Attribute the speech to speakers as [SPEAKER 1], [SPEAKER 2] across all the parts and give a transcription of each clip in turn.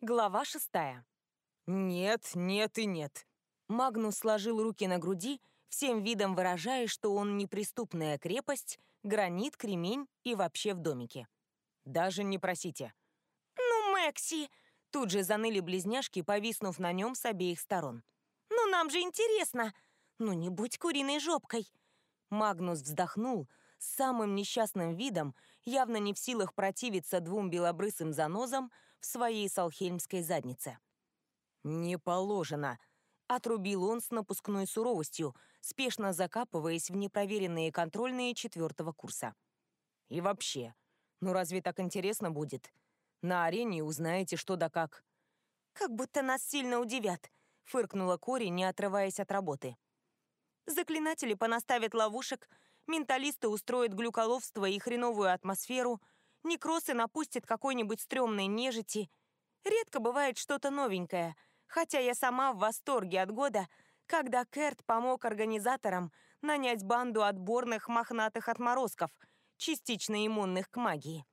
[SPEAKER 1] Глава шестая.
[SPEAKER 2] Нет, нет и нет.
[SPEAKER 1] Магнус сложил руки на груди, всем видом выражая, что он неприступная крепость, гранит, кремень и вообще в домике.
[SPEAKER 2] Даже не просите.
[SPEAKER 1] «Ну, Мэкси!» Тут же заныли близняшки, повиснув на нем с обеих сторон. «Ну, нам же интересно! Ну, не будь куриной жопкой!» Магнус вздохнул, с самым несчастным видом, явно не в силах противиться двум белобрысым занозам в своей салхельмской заднице.
[SPEAKER 2] «Не положено», —
[SPEAKER 1] отрубил он с напускной суровостью, спешно закапываясь в непроверенные контрольные четвертого курса.
[SPEAKER 2] «И вообще, ну разве так интересно будет? На арене узнаете что да как».
[SPEAKER 1] «Как будто нас сильно удивят», — фыркнула Кори, не отрываясь от работы. «Заклинатели понаставят ловушек, менталисты устроят глюколовство и хреновую атмосферу, некросы напустят какой-нибудь стрёмной нежити. Редко бывает что-то новенькое, хотя я сама в восторге от года, когда Керт помог организаторам нанять банду отборных мохнатых отморозков, частично иммунных к магии.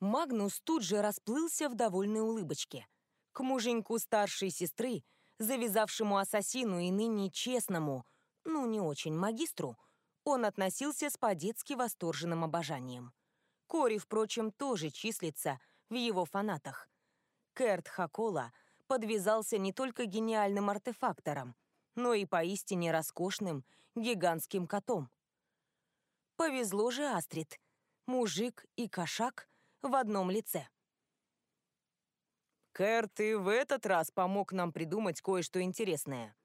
[SPEAKER 1] Магнус тут же расплылся в довольной улыбочке. К муженьку старшей сестры, завязавшему ассасину и ныне честному, ну не очень магистру, он относился с по-детски восторженным обожанием. Кори, впрочем, тоже числится в его фанатах. Керт Хакола подвязался не только гениальным артефактором, но и поистине роскошным гигантским котом. Повезло же Астрид. Мужик и кошак в одном лице.
[SPEAKER 2] Керт и в этот раз помог нам придумать кое-что интересное.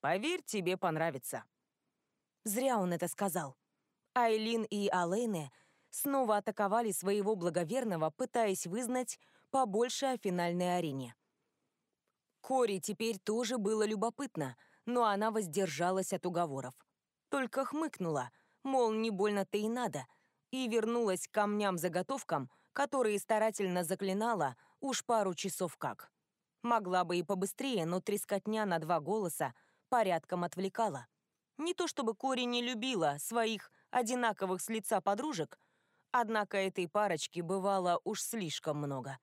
[SPEAKER 2] Поверь, тебе понравится.
[SPEAKER 1] Зря он это сказал. Айлин и Алейне снова атаковали своего благоверного, пытаясь вызнать побольше о финальной арене. Кори теперь тоже было любопытно, но она воздержалась от уговоров. Только хмыкнула, мол, не больно-то и надо, и вернулась к камням-заготовкам, которые старательно заклинала уж пару часов как. Могла бы и побыстрее, но трескотня на два голоса порядком отвлекала. Не то чтобы Кори не любила своих одинаковых с лица подружек, однако этой парочки бывало уж слишком много.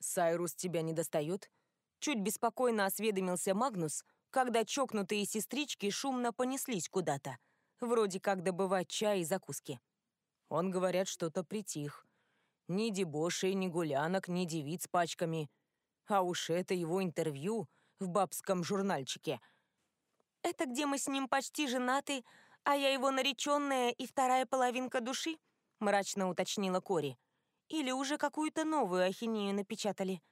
[SPEAKER 2] «Сайрус тебя не достает?»
[SPEAKER 1] Чуть беспокойно осведомился Магнус, когда чокнутые сестрички шумно понеслись куда-то, вроде как добывать чай и закуски.
[SPEAKER 2] Он, говорят, что-то притих. Ни дебошей, ни гулянок, ни девиц пачками. А уж это его интервью в бабском журнальчике —
[SPEAKER 1] «Это где мы с ним почти женаты, а я его нареченная и вторая половинка души?» мрачно уточнила Кори. «Или уже какую-то новую ахинею напечатали?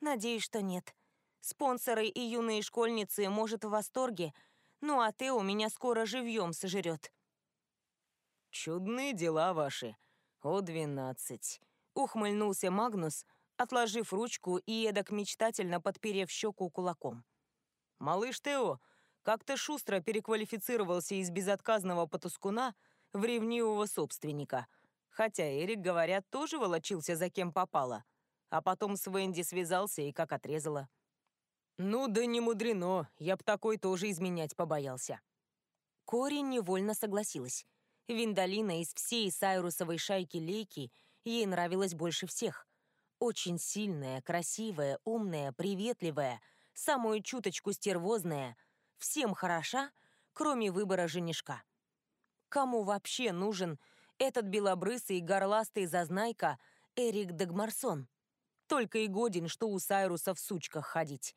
[SPEAKER 1] Надеюсь, что нет. Спонсоры и юные школьницы, может, в восторге, ну а ты у меня скоро живьем сожрет».
[SPEAKER 2] «Чудные дела ваши. О, двенадцать!» — ухмыльнулся Магнус, отложив ручку и эдак мечтательно подперев щеку кулаком. «Малыш Тео, как-то шустро переквалифицировался из безотказного потускуна в ревнивого собственника. Хотя Эрик, говорят, тоже волочился за кем попало. А потом с Венди связался и как отрезало. Ну да не мудрено, я б такой тоже изменять побоялся.
[SPEAKER 1] Кори невольно согласилась. Виндалина из всей Сайрусовой шайки Лейки ей нравилась больше всех. Очень сильная, красивая, умная, приветливая, самую чуточку стервозная, всем хороша, кроме выбора женишка. Кому вообще нужен этот белобрысый горластый зазнайка Эрик Дагмарсон? Только и годен, что у Сайруса в сучках ходить.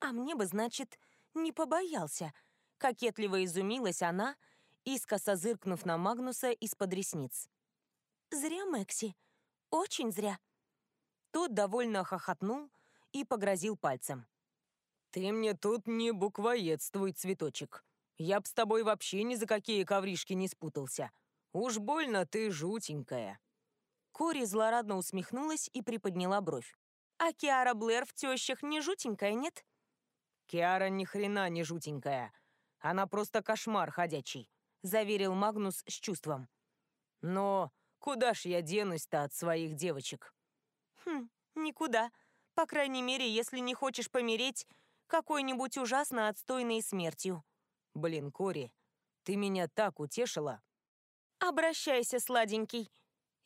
[SPEAKER 1] А мне бы, значит, не побоялся. Кокетливо изумилась она, искоса зыркнув на Магнуса из-под ресниц. «Зря, Мэкси, очень зря». Тот довольно хохотнул и погрозил пальцем.
[SPEAKER 2] «Ты мне тут не буквоедствуй, цветочек. Я б с тобой вообще ни за какие ковришки не спутался. Уж больно ты жутенькая».
[SPEAKER 1] Кори злорадно усмехнулась и приподняла бровь. «А Киара Блэр в тещах не жутенькая, нет?»
[SPEAKER 2] «Киара ни хрена не жутенькая. Она просто кошмар ходячий», — заверил Магнус с чувством. «Но куда ж я денусь-то от своих девочек?»
[SPEAKER 1] «Хм, никуда. По крайней мере, если не хочешь помереть какой-нибудь ужасно отстойной смертью.
[SPEAKER 2] Блин, Кори, ты меня так утешила.
[SPEAKER 1] Обращайся, сладенький.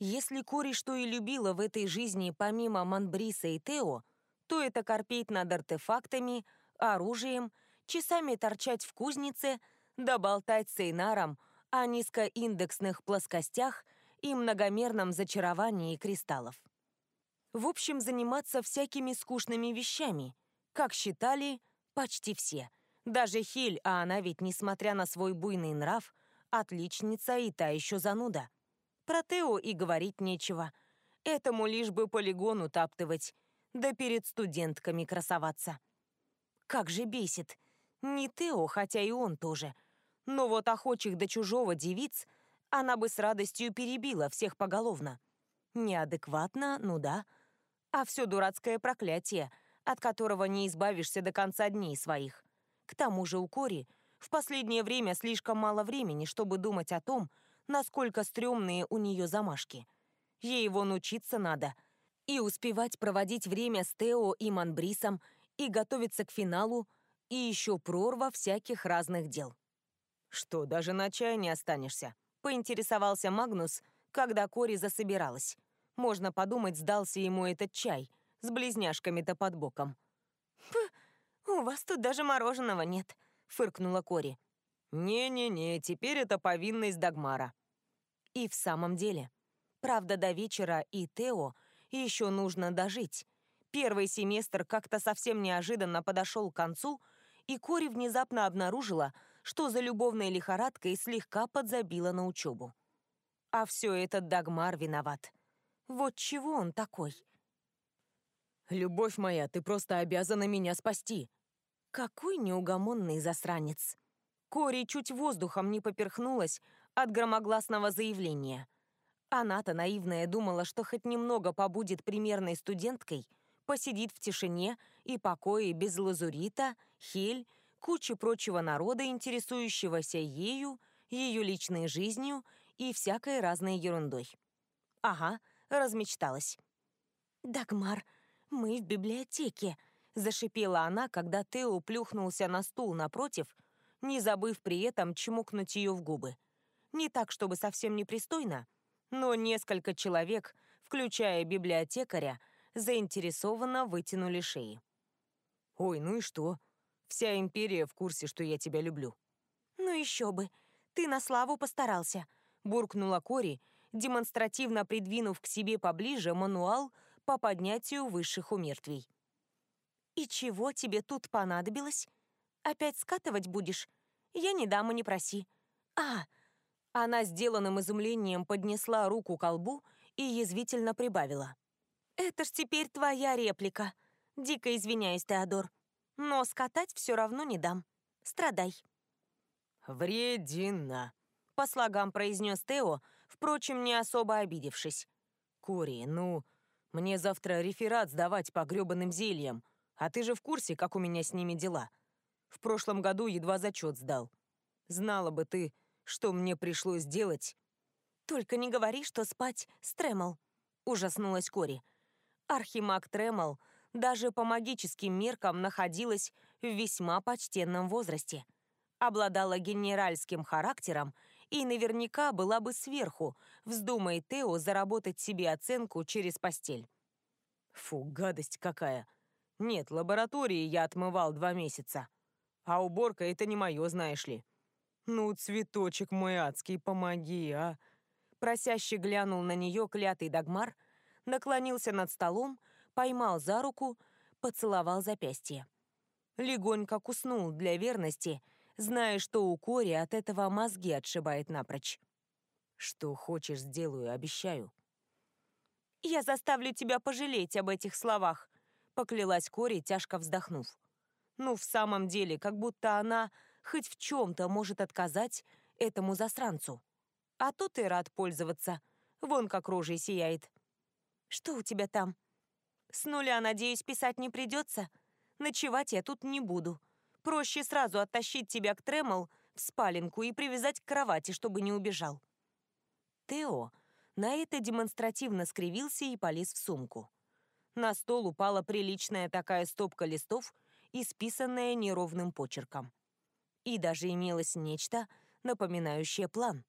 [SPEAKER 1] Если Кори что и любила в этой жизни помимо Манбриса и Тео, то это корпеть над артефактами, оружием, часами торчать в кузнице, да болтать с Эйнаром о низкоиндексных плоскостях и многомерном зачаровании кристаллов. В общем, заниматься всякими скучными вещами, как считали почти все. Даже Хиль, а она ведь, несмотря на свой буйный нрав, отличница и та еще зануда. Про Тео и говорить нечего. Этому лишь бы полигон утаптывать, да перед студентками красоваться. Как же бесит. Не Тео, хотя и он тоже. Но вот охочих до чужого девиц она бы с радостью перебила всех поголовно. Неадекватно, ну да. А все дурацкое проклятие, от которого не избавишься до конца дней своих. К тому же у Кори в последнее время слишком мало времени, чтобы думать о том, насколько стрёмные у нее замашки. Ей его научиться надо. И успевать проводить время с Тео и Манбрисом, и готовиться к финалу, и еще прорва всяких разных дел. «Что, даже на чай не останешься?» — поинтересовался Магнус, когда Кори засобиралась. Можно подумать, сдался ему этот чай с близняшками-то под боком. «У вас тут даже мороженого нет», — фыркнула Кори. «Не-не-не, теперь это повинность Дагмара». И в самом деле. Правда, до вечера и Тео еще нужно дожить. Первый семестр как-то совсем неожиданно подошел к концу, и Кори внезапно обнаружила, что за любовной лихорадкой слегка подзабила на учебу. А все этот Дагмар виноват. Вот чего он такой?
[SPEAKER 2] «Любовь моя, ты просто обязана меня спасти!»
[SPEAKER 1] Какой неугомонный засранец! Кори чуть воздухом не поперхнулась от громогласного заявления. Она-то наивная думала, что хоть немного побудет примерной студенткой, посидит в тишине и покое без лазурита, хель, кучи прочего народа, интересующегося ею, ее личной жизнью и всякой разной ерундой. Ага, размечталась. «Дагмар, мы в библиотеке», — зашипела она, когда Тео плюхнулся на стул напротив, не забыв при этом чмокнуть ее в губы. Не так, чтобы совсем непристойно, но несколько человек, включая библиотекаря, заинтересованно вытянули шеи.
[SPEAKER 2] «Ой, ну и что? Вся империя в курсе, что я тебя люблю».
[SPEAKER 1] «Ну еще бы. Ты на славу постарался», — буркнула Кори, демонстративно придвинув к себе поближе мануал по поднятию высших умертвий. «И чего тебе тут понадобилось? Опять скатывать будешь? Я не дам и не проси. А!» Она сделанным изумлением поднесла руку к колбу и язвительно прибавила. «Это ж теперь твоя реплика. Дико извиняюсь, Теодор. Но скатать все равно не дам. Страдай».
[SPEAKER 2] «Вредина», —
[SPEAKER 1] по слогам произнес Тео, впрочем, не особо обидевшись.
[SPEAKER 2] «Кори, ну, мне завтра реферат сдавать по грёбаным зельям, а ты же в курсе, как у меня с ними дела. В прошлом году едва зачет сдал. Знала бы ты, что мне пришлось делать.
[SPEAKER 1] «Только не говори, что спать с Тремол», — ужаснулась Кори. Архимаг Тремол даже по магическим меркам находилась в весьма почтенном возрасте. Обладала генеральским характером и наверняка была бы сверху, вздумай Тео заработать себе оценку через постель.
[SPEAKER 2] Фу, гадость какая. Нет, лаборатории я отмывал два месяца. А уборка — это не мое, знаешь ли. Ну, цветочек мой адский, помоги, а.
[SPEAKER 1] Просяще глянул на нее клятый Дагмар, наклонился над столом, поймал за руку, поцеловал запястье. Легонько куснул для верности — зная, что у Кори от этого мозги отшибает напрочь.
[SPEAKER 2] «Что хочешь, сделаю, обещаю».
[SPEAKER 1] «Я заставлю тебя пожалеть об этих словах», — поклялась Кори, тяжко вздохнув. «Ну, в самом деле, как будто она хоть в чем-то может отказать этому засранцу. А тут и рад пользоваться. Вон как рожей сияет». «Что у тебя там?» «С нуля, надеюсь, писать не придется. Ночевать я тут не буду. Проще сразу оттащить тебя к Тремол в спаленку и привязать к кровати, чтобы не убежал». Тео на это демонстративно скривился и полез в сумку. На стол упала приличная такая стопка листов, исписанная неровным почерком. И даже имелось нечто, напоминающее план.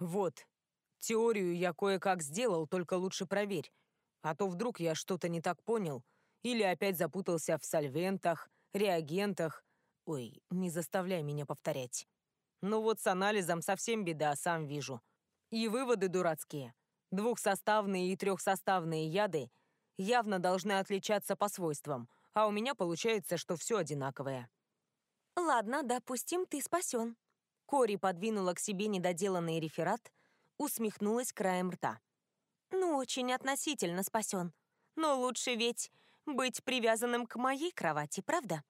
[SPEAKER 2] «Вот, Теорию я кое-как сделал, только лучше проверь. А то вдруг я что-то не так понял. Или опять запутался в сольвентах, реагентах. Ой, не заставляй меня повторять. Ну вот с анализом совсем беда, сам вижу. И выводы дурацкие. Двухсоставные и трехсоставные яды явно должны отличаться по свойствам, а у меня получается, что все одинаковое.
[SPEAKER 1] Ладно, допустим, ты спасен. Кори подвинула к себе недоделанный реферат, усмехнулась краем рта. Ну, очень относительно спасен. Но лучше ведь быть привязанным к моей кровати, правда?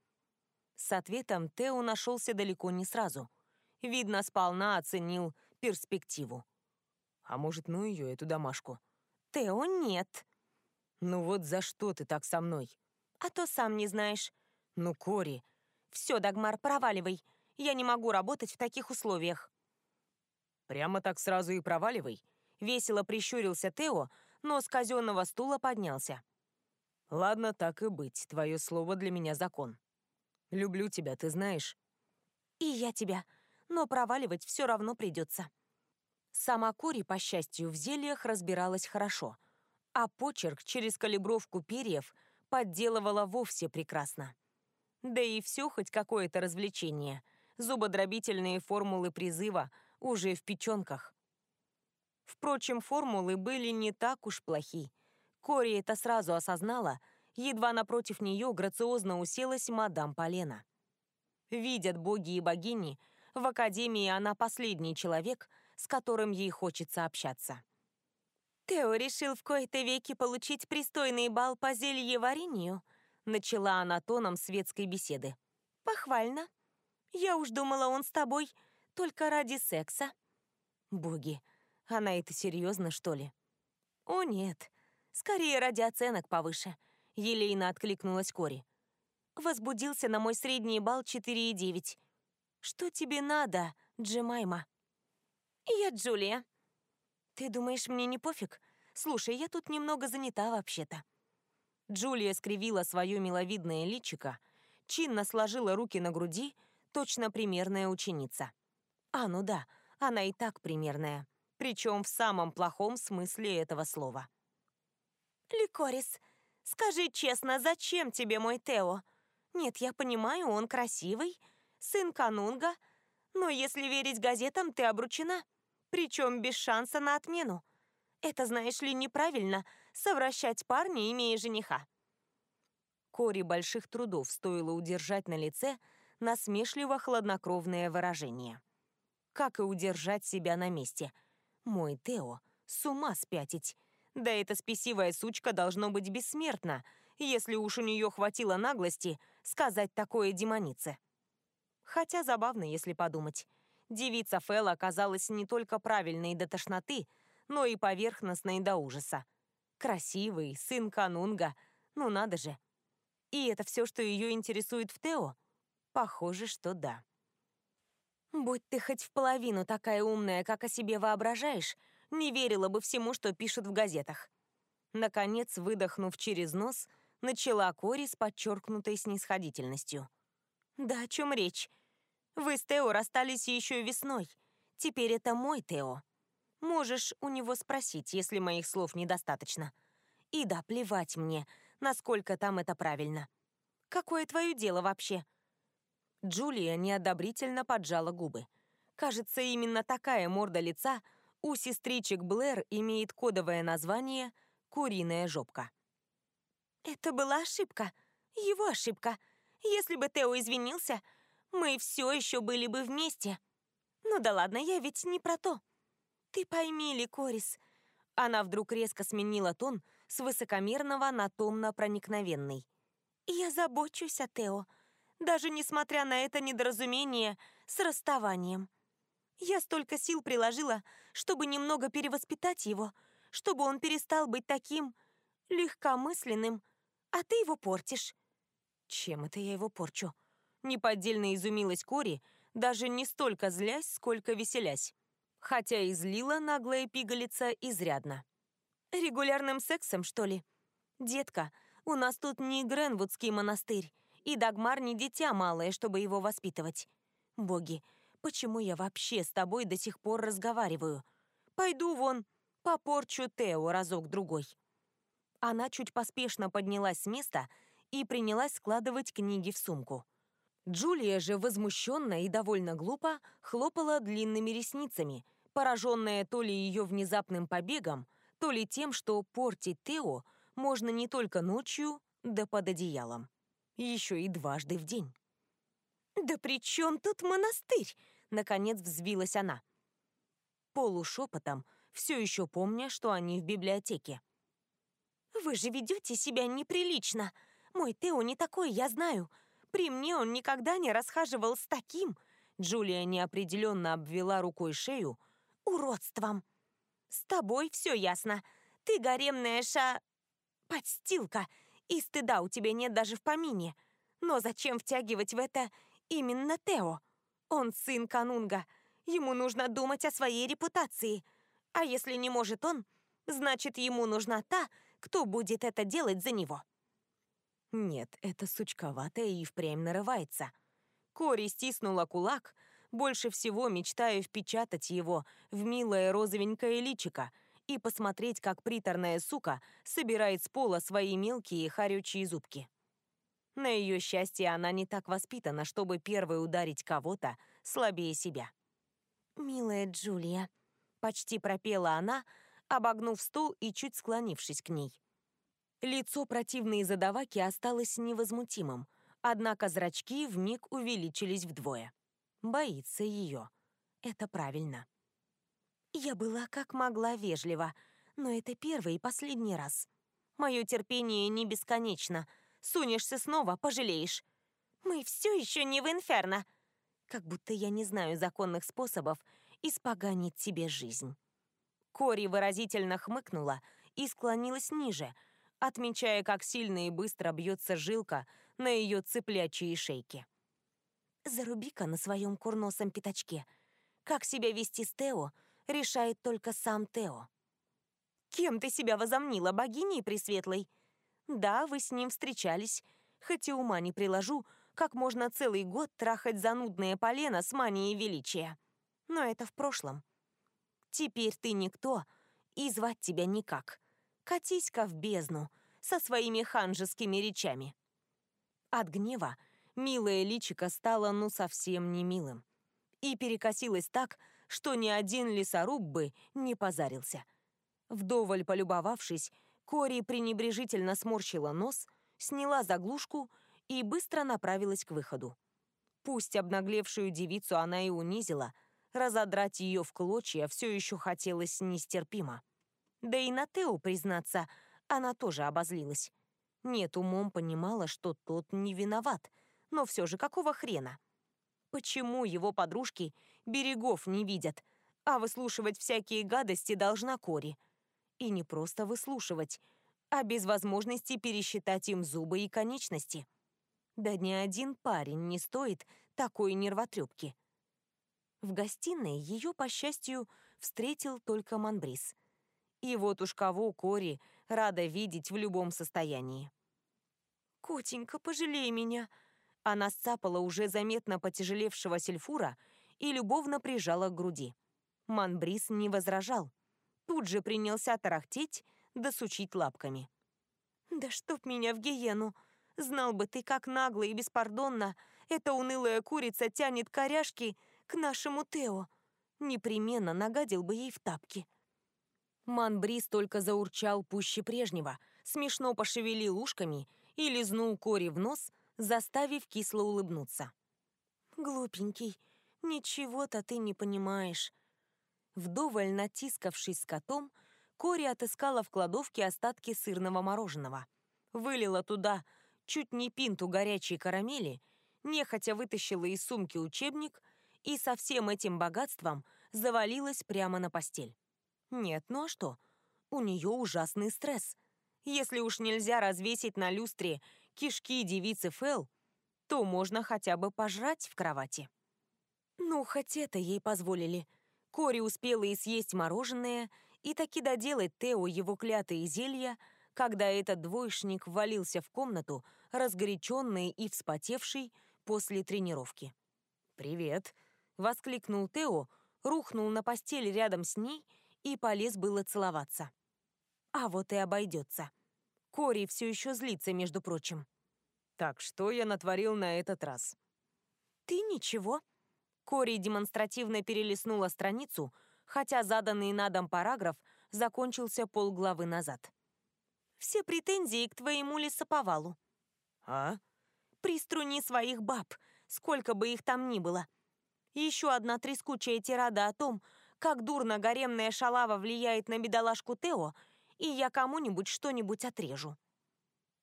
[SPEAKER 1] С ответом Тео нашелся далеко не сразу. Видно, сполна оценил перспективу.
[SPEAKER 2] А может, ну ее, эту домашку?
[SPEAKER 1] Тео, нет.
[SPEAKER 2] Ну вот за что ты так со мной?
[SPEAKER 1] А то сам не знаешь.
[SPEAKER 2] Ну, Кори.
[SPEAKER 1] Все, Дагмар, проваливай. Я не могу работать в таких условиях.
[SPEAKER 2] Прямо так сразу и проваливай.
[SPEAKER 1] Весело прищурился Тео, но с казенного стула поднялся.
[SPEAKER 2] Ладно, так и быть. Твое слово для меня закон. Люблю тебя, ты знаешь.
[SPEAKER 1] И я тебя. Но проваливать все равно придется. Сама Кори, по счастью, в зельях разбиралась хорошо, а почерк через калибровку перьев подделывала вовсе прекрасно. Да и все хоть какое-то развлечение. Зубодробительные формулы призыва уже в печенках. Впрочем, формулы были не так уж плохи. Кори это сразу осознала, едва напротив нее грациозно уселась мадам Полена. Видят боги и богини, в Академии она последний человек, с которым ей хочется общаться. «Тео решил в кои-то веки получить пристойный бал по зельеварению», начала она тоном светской беседы. «Похвально. Я уж думала, он с тобой только ради секса». «Боги, она это серьезно, что ли?» «О, нет. Скорее ради оценок повыше», — елейно откликнулась Кори. «Возбудился на мой средний балл 4,9. Что тебе надо, Джемайма?» «Я Джулия». «Ты думаешь, мне не пофиг? Слушай, я тут немного занята вообще-то». Джулия скривила свое миловидное личико, чинно сложила руки на груди, точно примерная ученица. А, ну да, она и так примерная, причем в самом плохом смысле этого слова. «Ликорис, скажи честно, зачем тебе мой Тео? Нет, я понимаю, он красивый, сын Канунга, но если верить газетам, ты обручена, причем без шанса на отмену. Это, знаешь ли, неправильно — совращать парня, имея жениха. Кори больших трудов стоило удержать на лице насмешливо-хладнокровное выражение. Как и удержать себя на месте. Мой Тео, с ума спятить. Да эта спесивая сучка должно быть бессмертна, если уж у нее хватило наглости сказать такое демонице. Хотя забавно, если подумать. Девица Фэл оказалась не только правильной до тошноты, но и поверхностной до ужаса. Красивый, сын Канунга, ну надо же. И это все, что ее интересует в Тео? Похоже, что да. Будь ты хоть в половину такая умная, как о себе воображаешь, не верила бы всему, что пишут в газетах. Наконец, выдохнув через нос, начала Кори с подчеркнутой снисходительностью. «Да о чем речь? Вы с Тео расстались еще весной. Теперь это мой Тео. Можешь у него спросить, если моих слов недостаточно. И да, плевать мне, насколько там это правильно. Какое твое дело вообще?» Джулия неодобрительно поджала губы. Кажется, именно такая морда лица у сестричек Блэр имеет кодовое название «куриная жопка». «Это была ошибка. Его ошибка. Если бы Тео извинился, мы все еще были бы вместе. Ну да ладно, я ведь не про то. Ты пойми, Ликорис». Она вдруг резко сменила тон с высокомерного на томно-проникновенный. «Я забочусь о Тео, даже несмотря на это недоразумение с расставанием. Я столько сил приложила, чтобы немного перевоспитать его, чтобы он перестал быть таким легкомысленным, а ты его портишь». «Чем это я его порчу?» Неподдельно изумилась Кори, даже не столько злясь, сколько веселясь. Хотя и злила наглая пигалица изрядно. «Регулярным сексом, что ли? Детка, у нас тут не Гренвудский монастырь, и Дагмар не дитя малое, чтобы его воспитывать. Боги, почему я вообще с тобой до сих пор разговариваю? Пойду вон, попорчу Тео разок-другой». Она чуть поспешно поднялась с места и принялась складывать книги в сумку. Джулия же, возмущенно и довольно глупо, хлопала длинными ресницами, пораженная то ли ее внезапным побегом, то ли тем, что портить Тео можно не только ночью, да под одеялом. Еще и дважды в день. «Да при чем тут монастырь?» — наконец взвилась она. Полушепотом, все еще помня, что они в библиотеке. «Вы же ведете себя неприлично. Мой Тео не такой, я знаю. При мне он никогда не расхаживал с таким...» Джулия неопределенно обвела рукой шею. «Уродством. С тобой все ясно. Ты гаремная ша... подстилка, и стыда у тебя нет даже в помине. Но зачем втягивать в это именно Тео? Он сын Канунга. Ему нужно думать о своей репутации. А если не может он, значит, ему нужна та, кто будет это делать за него.
[SPEAKER 2] Нет, это сучковатая и впрямь нарывается. Кори стиснула кулак, больше всего мечтая впечатать его в милое розовенькое личико и посмотреть, как приторная сука собирает с пола свои мелкие харючие зубки. На ее счастье она не так воспитана, чтобы первой ударить кого-то слабее себя.
[SPEAKER 1] «Милая Джулия», — почти пропела она, обогнув стул и чуть склонившись к ней.
[SPEAKER 2] Лицо противной задаваки осталось невозмутимым, однако зрачки вмиг увеличились вдвое. Боится ее. Это правильно.
[SPEAKER 1] Я была как могла вежлива, но это первый и последний раз. Мое терпение не бесконечно. Сунешься снова, пожалеешь. Мы все еще не в инферно. Как будто я не знаю законных способов испоганить тебе жизнь. Кори выразительно хмыкнула и склонилась ниже, отмечая, как сильно и быстро бьется жилка на ее цыплячьей шейке. Заруби-ка на своем курносом пятачке. Как себя вести с Тео, решает только сам Тео. Кем ты себя возомнила, богиней Пресветлой? Да, вы с ним встречались, хоть и ума не приложу, как можно целый год трахать занудное полено с манией величия. Но это в прошлом. Теперь ты никто, и звать тебя никак. Катись-ка в бездну со своими ханжескими речами. От гнева милое личико стало ну совсем не милым. И перекосилось так, что ни один лесоруб бы не позарился. Вдоволь полюбовавшись, Кори пренебрежительно сморщила нос, сняла заглушку и быстро направилась к выходу. Пусть обнаглевшую девицу она и унизила, Разодрать ее в клочья все еще хотелось нестерпимо. Да и на Тео, признаться, она тоже обозлилась. Нет, умом понимала, что тот не виноват, но все же какого хрена? Почему его подружки берегов не видят, а выслушивать всякие гадости должна Кори? И не просто выслушивать, а без возможности пересчитать им зубы и конечности. Да ни один парень не стоит такой нервотрепки. В гостиной ее, по счастью, встретил только Манбрис. И вот уж кого Кори рада видеть в любом состоянии. «Котенька, пожалей меня!» Она сцапала уже заметно потяжелевшего сельфура и любовно прижала к груди. Манбрис не возражал. Тут же принялся тарахтеть да сучить лапками. «Да чтоб меня в гиену! Знал бы ты, как нагло и беспардонно эта унылая курица тянет коряшки к нашему Тео. Непременно нагадил бы ей в тапки. Манбрис только заурчал пуще прежнего, смешно пошевелил ушками и лизнул Кори в нос, заставив кисло улыбнуться. «Глупенький, ничего-то ты не понимаешь». Вдоволь натискавшись котом, Кори отыскала в кладовке остатки сырного мороженого. Вылила туда чуть не пинту горячей карамели, нехотя вытащила из сумки учебник и со всем этим богатством завалилась прямо на постель. Нет, ну а что? У нее ужасный стресс. Если уж нельзя развесить на люстре кишки девицы Фэл, то можно хотя бы пожрать в кровати. Ну, хоть это ей позволили. Кори успела и съесть мороженое, и таки доделать Тео его клятые зелья, когда этот двоечник ввалился в комнату, разгоряченный и вспотевший после тренировки. «Привет», — воскликнул Тео, рухнул на постель рядом с ней и полез было целоваться. А вот и обойдется. Кори все еще злится, между прочим.
[SPEAKER 2] Так, что я натворил на этот раз?
[SPEAKER 1] Ты ничего. Кори демонстративно перелистнула страницу, хотя заданный на дом параграф закончился полглавы назад. Все претензии к твоему лесоповалу.
[SPEAKER 2] А?
[SPEAKER 1] Приструни своих баб, сколько бы их там ни было. Еще одна трескучая тирада о том, как дурно гаремная шалава влияет на бедолашку Тео, и я кому-нибудь что-нибудь отрежу.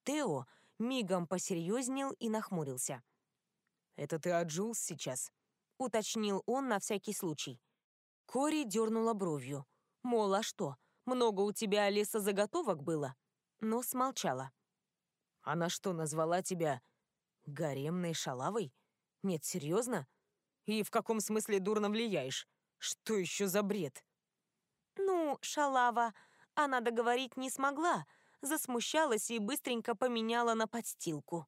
[SPEAKER 1] Тео мигом посерьезнел и нахмурился.
[SPEAKER 2] «Это ты от Джулс сейчас?»
[SPEAKER 1] — уточнил он на всякий случай. Кори дернула бровью. Мол, а что, много у тебя лесозаготовок было? Но смолчала.
[SPEAKER 2] «Она что, назвала тебя гаремной шалавой? Нет, серьезно? И в каком смысле дурно влияешь? Что еще за бред?»
[SPEAKER 1] «Ну, шалава, она договорить не смогла», засмущалась и быстренько поменяла на подстилку.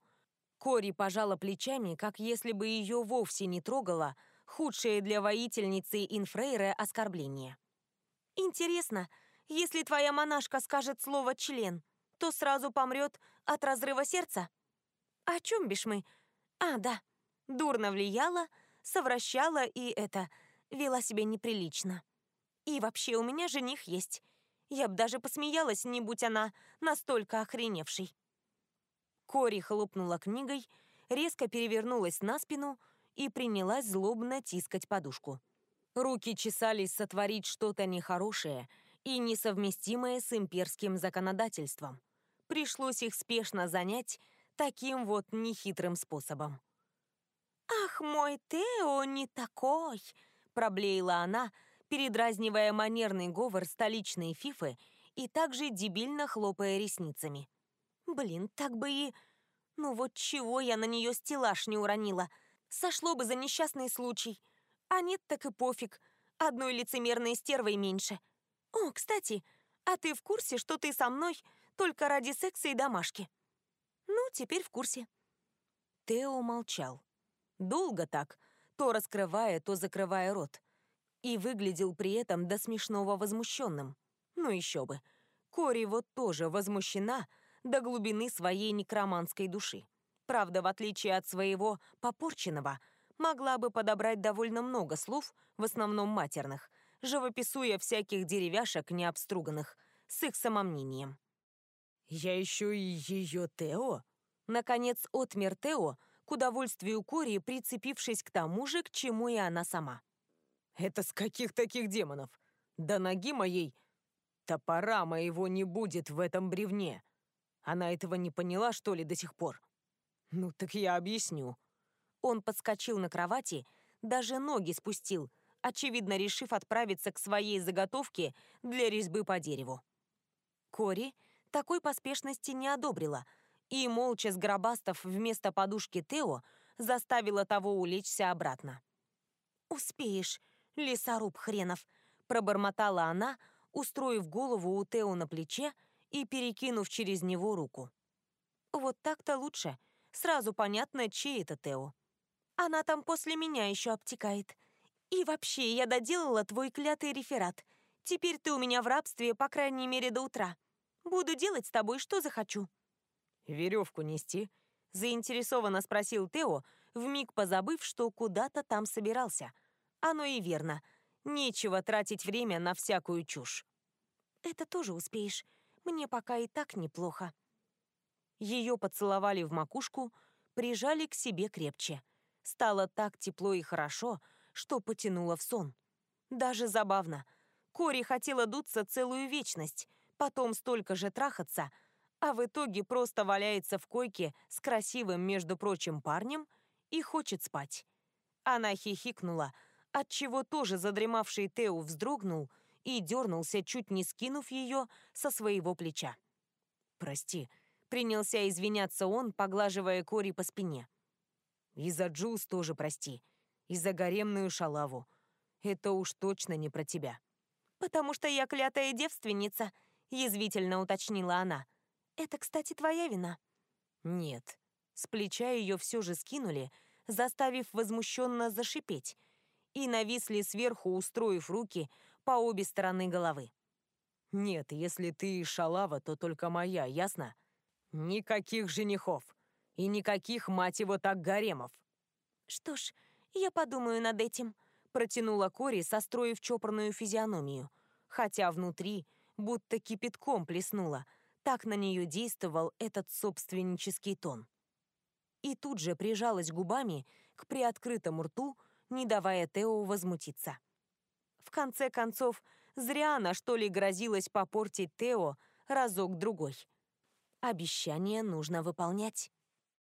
[SPEAKER 1] Кори пожала плечами, как если бы ее вовсе не трогало худшее для воительницы Инфрейра оскорбление. «Интересно, если твоя монашка скажет слово «член», то сразу помрет от разрыва сердца?» «О чем бишь мы?» «А, да, дурно влияла, совращала и это, вела себя неприлично. И вообще у меня жених есть. Я б даже посмеялась, не будь она настолько охреневшей. Кори хлопнула книгой, резко перевернулась на спину и принялась злобно тискать подушку. Руки чесались сотворить что-то нехорошее и несовместимое с имперским законодательством. Пришлось их спешно занять таким вот нехитрым способом. «Ах, мой Тео не такой!» — проблеяла она, передразнивая манерный говор столичной фифы и также дебильно хлопая ресницами. Блин, так бы и... Ну вот чего я на нее стеллаж не уронила? Сошло бы за несчастный случай. А нет, так и пофиг. Одной лицемерной стервой меньше. О, кстати, а ты в курсе, что ты со мной только ради секса и домашки? Ну, теперь в курсе. Тео молчал. Долго так, то раскрывая, то закрывая рот и выглядел при этом до смешного возмущенным. Ну еще бы. Кори вот тоже возмущена до глубины своей некроманской души. Правда, в отличие от своего попорченного, могла бы подобрать довольно много слов, в основном матерных, живописуя всяких деревяшек необструганных, с их самомнением.
[SPEAKER 2] «Я еще и ее Тео?»
[SPEAKER 1] Наконец, отмер Тео, к удовольствию Кори, прицепившись к тому же, к чему и она сама.
[SPEAKER 2] Это с каких таких демонов? До ноги моей топора моего не будет в этом бревне. Она этого не поняла, что ли, до сих пор? Ну, так я объясню.
[SPEAKER 1] Он подскочил на кровати, даже ноги спустил, очевидно, решив отправиться к своей заготовке для резьбы по дереву. Кори такой поспешности не одобрила и, молча сгробастав вместо подушки Тео, заставила того улечься обратно. «Успеешь», лесоруб хренов!» — пробормотала она, устроив голову у Тео на плече и перекинув через него руку. «Вот так-то лучше. Сразу понятно, чей это Тео. Она там после меня еще обтекает. И вообще, я доделала твой клятый реферат. Теперь ты у меня в рабстве, по крайней мере, до утра. Буду делать с тобой, что захочу».
[SPEAKER 2] «Веревку нести?»
[SPEAKER 1] — заинтересованно спросил Тео, вмиг позабыв, что куда-то там собирался — оно и верно. Нечего тратить время на всякую чушь. Это тоже успеешь. Мне пока и так неплохо. Ее поцеловали в макушку, прижали к себе крепче. Стало так тепло и хорошо, что потянуло в сон. Даже забавно. Кори хотела дуться целую вечность, потом столько же трахаться, а в итоге просто валяется в койке с красивым, между прочим, парнем и хочет спать. Она хихикнула, отчего тоже задремавший Тео вздрогнул и дернулся, чуть не скинув ее со своего плеча. «Прости», — принялся извиняться он, поглаживая Кори по спине. «И за Джулс тоже прости, и за гаремную шалаву. Это уж точно не про тебя». «Потому что я клятая девственница», — язвительно уточнила она. «Это, кстати, твоя вина». «Нет». С плеча ее все же скинули, заставив возмущенно зашипеть — и нависли сверху, устроив руки по обе стороны головы.
[SPEAKER 2] «Нет, если ты шалава, то только моя, ясно? Никаких женихов. И никаких, мать его, так гаремов».
[SPEAKER 1] «Что ж, я подумаю над этим», — протянула Кори, состроив чопорную физиономию, хотя внутри будто кипятком плеснула. Так на нее действовал этот собственнический тон. И тут же прижалась губами к приоткрытому рту, не давая Тео возмутиться. В конце концов, зря она, что ли, грозилась попортить Тео разок-другой. Обещание нужно выполнять.